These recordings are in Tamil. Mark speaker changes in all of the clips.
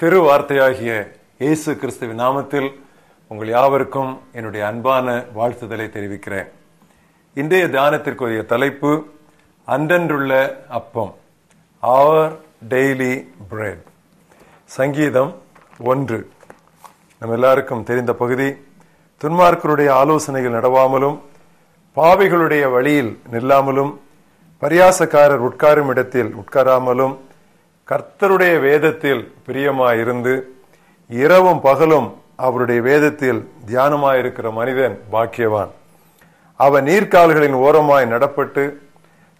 Speaker 1: திருவார்த்தையாகிய இயேசு கிறிஸ்துவின் நாமத்தில் உங்கள் யாவருக்கும் என்னுடைய அன்பான வாழ்த்துதலை தெரிவிக்கிறேன். இன்றைய தியானத்திற்குரிய தலைப்பு அன்றன்றுள்ள அப்பம் அவர் டெய்லி பிரெட் சங்கீதம் ஒன்று. நம்ம எல்லாருக்கும் தெரிந்த பகுதி துன்மார்க்கருடைய ஆலோசனைகள் நடவாமலும் பாவிகளுடைய வழியில் நில்லாமலும் பரியாசக்காரர் உட்காரும் இடத்தில் உட்காராமலும் கர்த்தருடைய வேதத்தில் பிரியமாயிருந்து இரவும் பகலும் அவருடைய வேதத்தில் தியானமாயிருக்கிற மனிதன் பாக்கியவான். அவன் நீர்க்கால்களின் ஓரமாய் நடப்பட்டு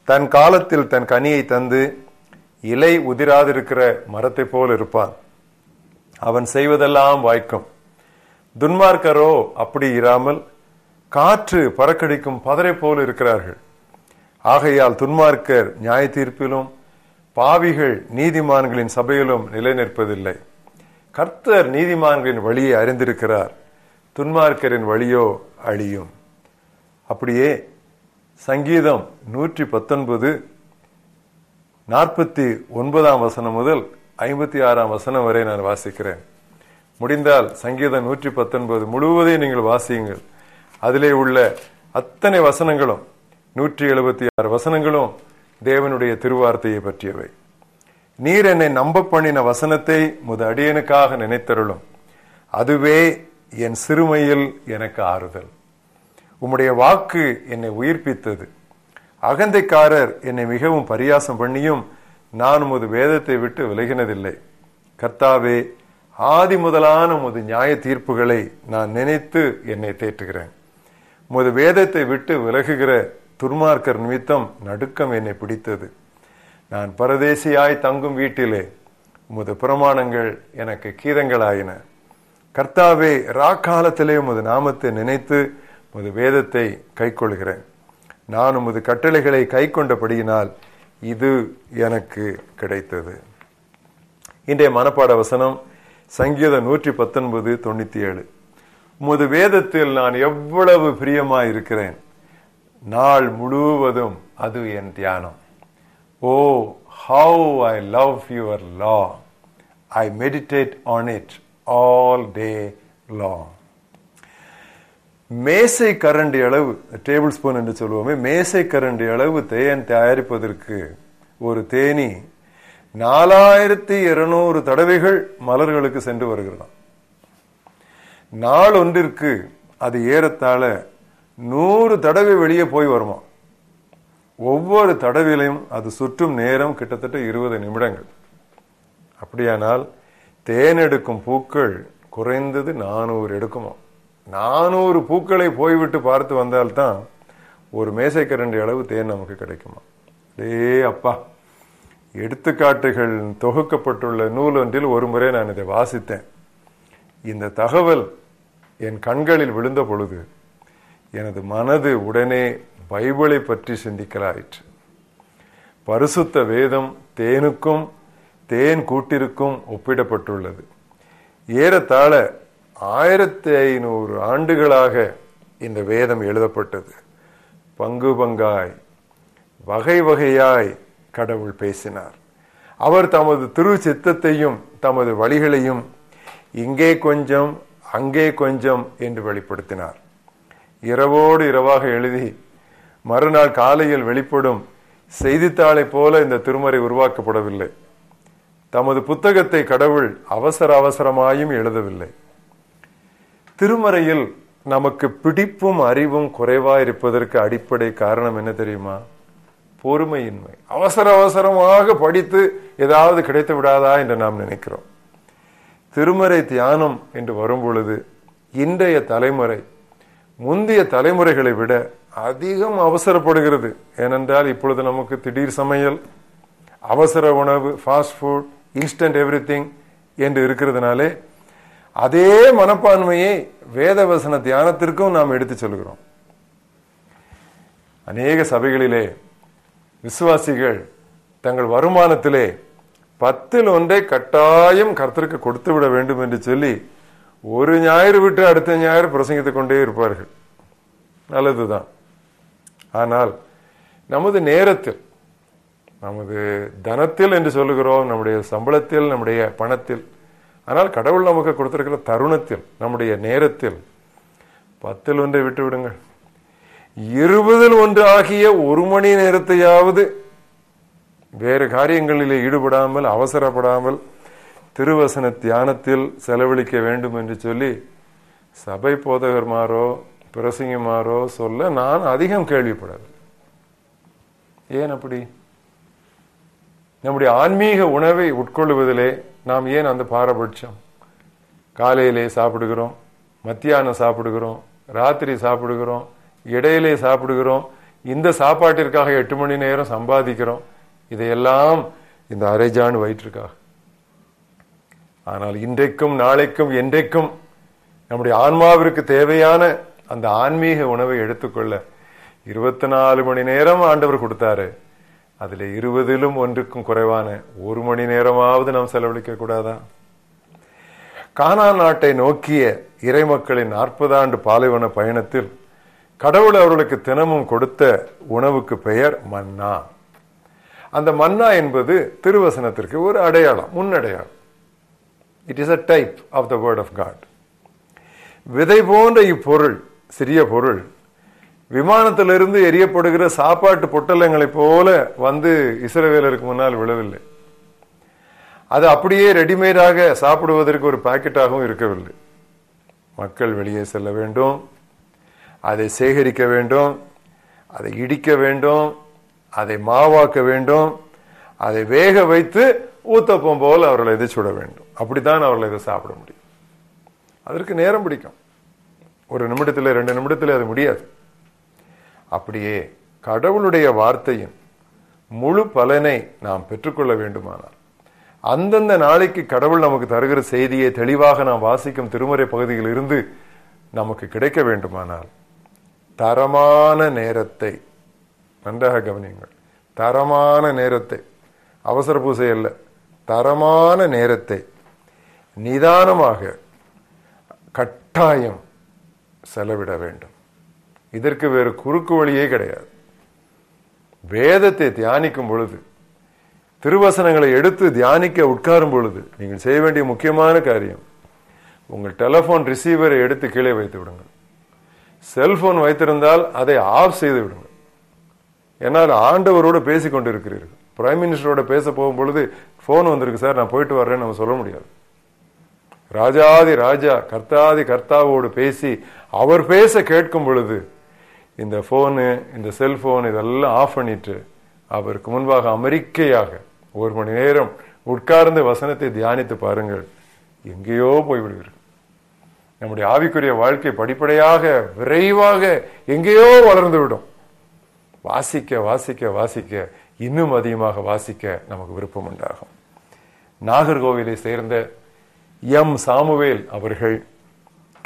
Speaker 1: தன் காலத்தில் தன் கனியை தந்து இலை உதிராதிருக்கிற மரத்தைப் போல் இருப்பான். அவன் செய்வதெல்லாம் வாய்க்கும். துன்மார்க்கரோ அப்படி இராமல் காற்று பறக்கடிக்கும் பதரை போல் இருக்கிறார்கள். ஆகையால் துன்மார்க்கர் நியாய தீர்ப்பிலும் பாவிகள் நீதிமான்களின் சபையிலும் நிலை நிற்பதில்லை கர்த்தர் நீதிமான்களின் வழியை அறிந்திருக்கிறார். துன்மார்க்கரின் வழியோ அழியும். அப்படியே சங்கீதம் நூற்றி பத்தொன்பது நாற்பத்தி ஒன்பதாம் வசனம் முதல் ஐம்பத்தி ஆறாம் வசனம் வரை நான் வாசிக்கிறேன். முடிந்தால் சங்கீதம் நூற்றி பத்தொன்பது முழுவதையும் நீங்கள் வாசியுங்கள். அதிலே உள்ள அத்தனை வசனங்களும் நூற்றி எழுபத்தி ஆறு வசனங்களும் தேவனுடைய திருவார்த்தையை பற்றியவை. நீர் என்னை நம்ப பண்ணின வசனத்தை முத அடியனுக்காக நினைத்தருளும். அதுவே என் சிறுமையில் எனக்கு ஆறுதல். உம்முடைய வாக்கு என்னை உயிர்ப்பித்தது. அகந்தைக்காரர் என்னை மிகவும் பரியாசம் பண்ணியும் நான் உமது வேதத்தை விட்டு விலகினதில்லை. கர்த்தாவே ஆதி முதலான உமது நியாய தீர்ப்புகளை நான் நினைத்து என்னை தேற்றுகிறேன். உமது வேதத்தை விட்டு விலகுகிற துர்மார்க்கர் நிமித்தம் நடுக்கம் என்னை பிடித்தது. நான் பரதேசியாய் தங்கும் வீட்டிலே உமது பிரமாணங்கள் எனக்கு கீதங்களாயின. கர்த்தாவே ராக்காலத்திலே உமது நாமத்தை நினைத்து உமது வேதத்தை கைக்கொள்கிறேன். நான் உமது கட்டளைகளை கை கொண்டபடியினால் இது எனக்கு கிடைத்தது. இன்றைய மனப்பாட வசனம் சங்கீதம் நூற்றி பத்தொன்பது தொண்ணூத்தி ஏழு உமது வேதத்தில் நான் எவ்வளவு பிரியமாயிருக்கிறேன். நாள் முழுவதும் அது என் தியானம். ஓ how I love your law I meditate on it all day long மேசை கரண்டி அளவு டேபிள் ஸ்பூன் என்று சொல்லுவோமே மேசை கரண்டி அளவு தேன் தயாரிப்பதற்கு ஒரு தேனி நாலாயிரத்தி இருநூறு தடவைகள் மலர்களுக்கு சென்று வருகிறதாம். நாள் ஒன்றிற்கு அது ஏறத்தாழ நூறு தடவை வெளியே போய் வருமா? ஒவ்வொரு தடவிலையும் அது சுற்றும் நேரம் கிட்டத்தட்ட இருபது நிமிடங்கள். அப்படியானால் தேன் எடுக்கும் பூக்கள் குறைந்தது நானூறு எடுக்குமா? நானூறு பூக்களை போய்விட்டு பார்த்து வந்தால்தான் ஒரு மேசைக்கரண்டி அளவு தேன் நமக்கு கிடைக்குமா? டே அப்பா! எடுத்துக்காட்டுகள் தொகுக்கப்பட்டுள்ள நூல் ஒன்றில் ஒரு முறை நான் இதை வாசித்தேன். இந்த தகவல் என் கண்களில் விழுந்த பொழுது எனது மனது உடனே பைபிளை பற்றி சிந்திக்கலாயிற்று. பரிசுத்த வேதம் தேனுக்கும் தேன் கூட்டிற்கும் ஒப்பிடப்பட்டுள்ளது. ஏறத்தாழ ஆயிரத்தி ஐநூறு ஆண்டுகளாக இந்த வேதம் எழுதப்பட்டது. பங்கு பங்காய் வகை வகையாய் கடவுள் பேசினார். அவர் தமது திரு சித்தத்தையும் தமது வழிகளையும் இங்கே கொஞ்சம் அங்கே கொஞ்சம் என்று வெளிப்படுத்தினார். இரவோடு இரவாக எழுதி மறுநாள் காலையில் வெளிப்படும் செய்தித்தாளை போல இந்த திருமறை உருவாக்கப்படவில்லை. தமது புத்தகத்தை கடவுள் அவசர அவசரமாயும் எழுதவில்லை. திருமறையில் நமக்கு பிடிப்பும் அறிவும் குறைவா இருப்பதற்கு அடிப்படை காரணம் என்ன தெரியுமா? பொறுமையின்மை. அவசர அவசரமாக படித்து ஏதாவது கிடைத்து விடாதா என்று நாம் நினைக்கிறோம். திருமறை தியானம் என்று வரும் பொழுது இன்றைய தலைமுறை முந்தைய தலைமுறைகளை விட அதிகம் அவசரப்படுகிறது. ஏனென்றால் இப்பொழுது நமக்கு திடீர் சமையல் அவசர உணவு ஃபாஸ்ட் ஃபுட் இன்ஸ்டன்ட் எவ்ரி என்று இருக்கிறதுனாலே அதே மனப்பான்மையை வேதவசன தியானத்திற்கும் நாம் எடுத்து சொல்கிறோம். அநேக சபைகளிலே விசுவாசிகள் தங்கள் வருமானத்திலே பத்தில் ஒன்றை கட்டாயம் கர்த்தருக்கு கொடுத்து விட வேண்டும் என்று சொல்லி ஒரு ஞாயிறு விட்டு அடுத்த ஞாயிறு பிரசங்கித்துக் கொண்டே இருப்பார்கள். நல்லதுதான். ஆனால் நமது நேரத்தில் நமது தனத்தில் என்று சொல்லுகிறோம் நம்முடைய சம்பளத்தில் நம்முடைய பணத்தில் ஆனால் கடவுள் நமக்கு கொடுத்திருக்கிற தருணத்தில் நம்முடைய நேரத்தில் பத்தில் ஒன்றை விட்டு விடுங்கள். இருபதில் ஒன்று ஆகிய ஒரு மணி நேரத்தையாவது வேறு காரியங்களிலே ஈடுபடாமல் அவசரப்படாமல் திருவசன தியானத்தில் செலவழிக்க வேண்டும் என்று சொல்லி சபை போதகர்மாரோ பிரசங்கமாரோ சொல்ல நான் அதிகம் கேள்விப்படவில்லை. ஏன் அப்படி? நம்முடைய ஆன்மீக உணவை உட்கொள்வதிலே நாம் ஏன் அந்த பாரபட்சம்? காலையிலே சாப்பிடுகிறோம் மத்தியானம் சாப்பிடுகிறோம் ராத்திரி சாப்பிடுகிறோம் இடையிலே சாப்பிடுகிறோம் இந்த சாப்பாட்டிற்காக எட்டு மணி நேரம் சம்பாதிக்கிறோம் இதையெல்லாம் இந்த அரைஜான் வயிற்றுக்காக. ஆனால் இன்றைக்கும் நாளைக்கும் என்றைக்கும் நம்முடைய ஆன்மாவிற்கு தேவையான அந்த ஆன்மீக உணவை எடுத்துக்கொள்ள இருபத்தி நாலு மணி நேரம் ஆண்டவர் கொடுத்தாரு. அதுல இருபதிலும் ஒன்றுக்கும் குறைவான ஒரு மணி நேரமாவது நாம் செலவழிக்க கூடாதா? கானா நாட்டை நோக்கிய இறைமக்களின் நாற்பது ஆண்டு பாலைவன பயணத்தில் கடவுள் அவர்களுக்கு தினமும் கொடுத்த உணவுக்கு பெயர் மன்னா. அந்த மன்னா என்பது திருவசனத்திற்கு ஒரு அடையாளம் முன்னடையாளம். It is a type of the word of God விதை போன்ற இப்பொருள் சிறிய பொருள் விமானத்திலிருந்து எரியப்படுகிற சாப்பாட்டு பொட்டலங்களைப் போல வந்து இஸ்ரவேலருக்கு முன்னால் விழவில்லை. அது அப்படியே ரெடிமேடாக சாப்பிடுவதற்கு ஒரு பாக்கெட்டாகவும் இருக்கவில்லை. மக்கள் வெளியே செல்ல வேண்டும். அதை சேகரிக்க வேண்டும். அதை இடிக்க வேண்டும். அதை மாவாக்க வேண்டும். அதை வேக வைத்து ஊத்தப்பம் போல் அவர்களை எதிர்ச்சுட வேண்டும். அப்படித்தான் அவர்கள் இதை சாப்பிட முடியும். அதற்கு நேரம் பிடிக்கும். ஒரு நிமிடத்தில் ரெண்டு நிமிடத்தில் அது முடியாது. அப்படியே கடவுளுடைய வார்த்தையின் முழு பலனை நாம் பெற்றுக்கொள்ள வேண்டுமானால் அந்தந்த நாளைக்கு கடவுள் நமக்கு தருகிற செய்தியை தெளிவாக நாம் வாசிக்கும் திருமறை பகுதியில் இருந்து நமக்கு கிடைக்க வேண்டுமானால் தரமான நேரத்தை நன்றாக கவனியுங்கள். தரமான நேரத்தை அவசர பூசை அல்ல தரமான நேரத்தை நிதானமாக கட்டாயம் செலவிட வேண்டும். இதற்கு வேறு குறுக்கு வழியே கிடையாது. வேதத்தை தியானிக்கும் பொழுது திருவசனங்களை எடுத்து தியானிக்க உட்காரும் பொழுது நீங்கள் செய்ய வேண்டிய முக்கியமான காரியம் உங்கள் டெலபோன் ரிசீவரை எடுத்து கீழே வைத்து விடுங்கள். செல்போன் வைத்திருந்தால் அதை ஆஃப் செய்து விடுங்கள். என்னால் ஆண்டவரோடு பேசிக் கொண்டிருக்கிறீர்கள் பிரைம் மினிஸ்டரோட பேச போகும் பொழுது போன் வந்திருக்கு சார் நான் போயிட்டு வர்றேன்னு நம்ம சொல்ல முடியாது. ராஜாதி ராஜா கர்த்தாதி கர்த்தாவோடு பேசி அவர் பேச கேட்கும் பொழுது இந்த போனு இந்த செல்போன் இதெல்லாம் ஆஃப் பண்ணிட்டு அவருக்கு முன்பாக அமெரிக்கையாக ஒரு மணி நேரம் உட்கார்ந்து வசனத்தை தியானித்து பாருங்கள். எங்கேயோ போய்விடுவீர்கள். நம்முடைய ஆவிக்குரிய வாழ்க்கை படிப்படியாக விரைவாக எங்கேயோ வளர்ந்து விடும் வாசிக்க வாசிக்க வாசிக்க இன்னும் அதிகமாக வாசிக்க நமக்கு விருப்பம் உண்டாகும். நாகர்கோவிலை சேர்ந்த எம் சாமுவேல் அவர்கள்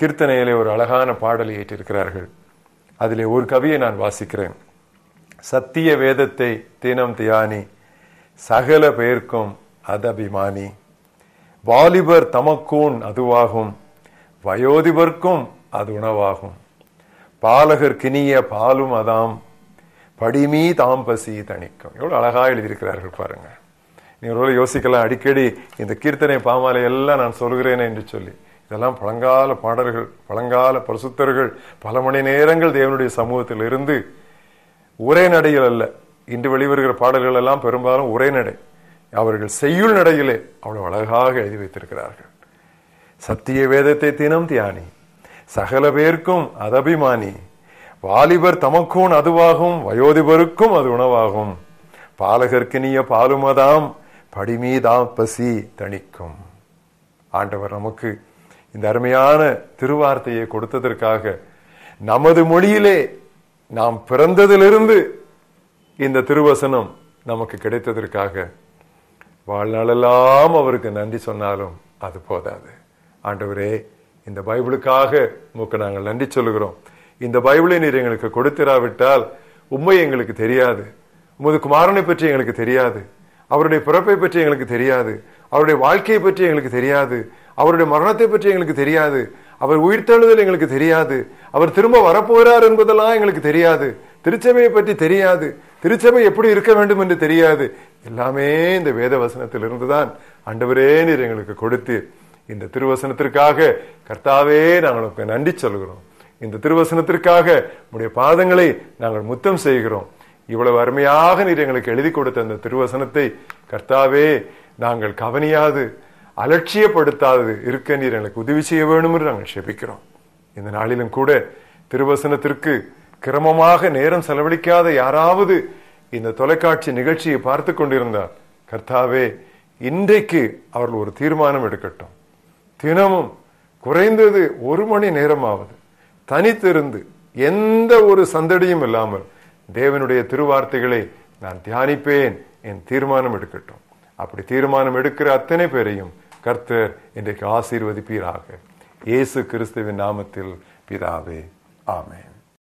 Speaker 1: கீர்த்தனையிலே ஒரு அழகான பாடலை ஏற்றிருக்கிறார்கள். அதிலே ஒரு கவியை நான் வாசிக்கிறேன். சத்திய வேதத்தை தினம் தியானி சகல பெயர்க்கும் அதபிமானி. வாலிபர் தமக்கூன் அதுவாகும் வயோதிபர்க்கும் அது உணவாகும். பாலகர் கினிய பாலும் அதாம் படிமீ தாம்பசி தணிக்கும். எவ்வளவு அழகா எழுதியிருக்கிறார்கள் பாருங்க. நீங்க யோசிக்கலாம் அடிக்கடி இந்த கீர்த்தனை பாமாலை எல்லாம் நான் சொல்கிறேனே என்று சொல்லி. இதெல்லாம் பழங்கால பாடல்கள் பழங்கால பரிசுத்தர்கள் பல மணி நேரங்கள் தேவனுடைய சமூகத்தில் இருந்து உரை நடையில் அல்ல. இன்று வெளிவருகிற பாடல்கள் எல்லாம் பெரும்பாலும் ஒரே நடை. அவர்கள் செய்யுள் நடையிலே அவ்வளவு அழகாக எழுதி வைத்திருக்கிறார்கள். சத்திய வேதத்தை தினம் தியானி சகல பேர்க்கும் அதபிமானி வாலிபர் தமக்கும் அதுவாகும் வயோதிபருக்கும் அது உணவாகும். பாலகர்க்கினிய பாலுமதாம் படிமீதா பசி தணிக்கும். ஆண்டவர் நமக்கு இந்த அருமையான திருவார்த்தையை கொடுத்ததற்காக நமது மொழியிலே நாம் பிறந்ததிலிருந்து இந்த திருவசனம் நமக்கு கிடைத்ததற்காக வாழ்நாளெல்லாம் அவருக்கு நன்றி சொன்னாலும் அது போதாது. ஆண்டவரே இந்த பைபிளுக்காக உமக்கு நாங்கள் நன்றி சொல்லுகிறோம். இந்த பைபிளை நீர் எங்களுக்கு கொடுத்திராவிட்டால் உண்மை எங்களுக்கு தெரியாது. உமது குமாரனை பற்றி எங்களுக்கு தெரியாது. அவருடைய பிறப்பை பற்றி எங்களுக்கு தெரியாது. அவருடைய வாழ்க்கையை பற்றி எங்களுக்கு தெரியாது. அவருடைய மரணத்தை பற்றி எங்களுக்கு தெரியாது. அவர் உயிர்த்தெழுதல் எங்களுக்கு தெரியாது. அவர் திரும்ப வரப்போகிறார் என்பதெல்லாம் எங்களுக்கு தெரியாது. திருச்சபையை பற்றி தெரியாது. திருச்சபை எப்படி இருக்க வேண்டும் என்று தெரியாது. எல்லாமே இந்த வேத வசனத்தில் இருந்துதான் அண்டவரே நீர் எங்களுக்கு கொடுத்து இந்த திருவசனத்திற்காக கர்த்தாவே நாங்கள் நன்றி சொல்கிறோம் இந்த திருவசனத்திற்காக உடைய பாதங்களை நாங்கள் முத்தம் செய்கிறோம். இவ்வளவு அருமையாக நீர் எங்களுக்கு எழுதி கொடுத்த அந்த திருவசனத்தை கர்த்தாவே நாங்கள் கவனியாது அலட்சியப்படுத்தாது இருக்க நீர் எங்களுக்கு உதவி செய்ய வேணும் என்று நாங்கள் செபிக்கிறோம். இந்த நாளிலும் கூட திருவசனத்திற்கு கிரமமாக நேரம் செலவழிக்காத யாராவது இந்த தொலைக்காட்சி நிகழ்ச்சியை பார்த்து கொண்டிருந்தார் கர்த்தாவே இன்றைக்கு அவர்கள் ஒரு தீர்மானம் எடுக்கட்டும். தினமும் குறைந்தது ஒரு மணி நேரமாவது தனித்திருந்து எந்த ஒரு சந்தடியும் இல்லாமல் தேவனுடைய திருவார்த்தைகளை நான் தியானிப்பேன் என் தீர்மானம் எடுக்கட்டும். அப்படி தீர்மானம் எடுக்கிற அத்தனை பேரையும் கர்த்தர் இன்றைக்கு ஆசீர்வதிப்பீராக. இயேசு கிறிஸ்துவின் நாமத்தில் பிதாவே. ஆமே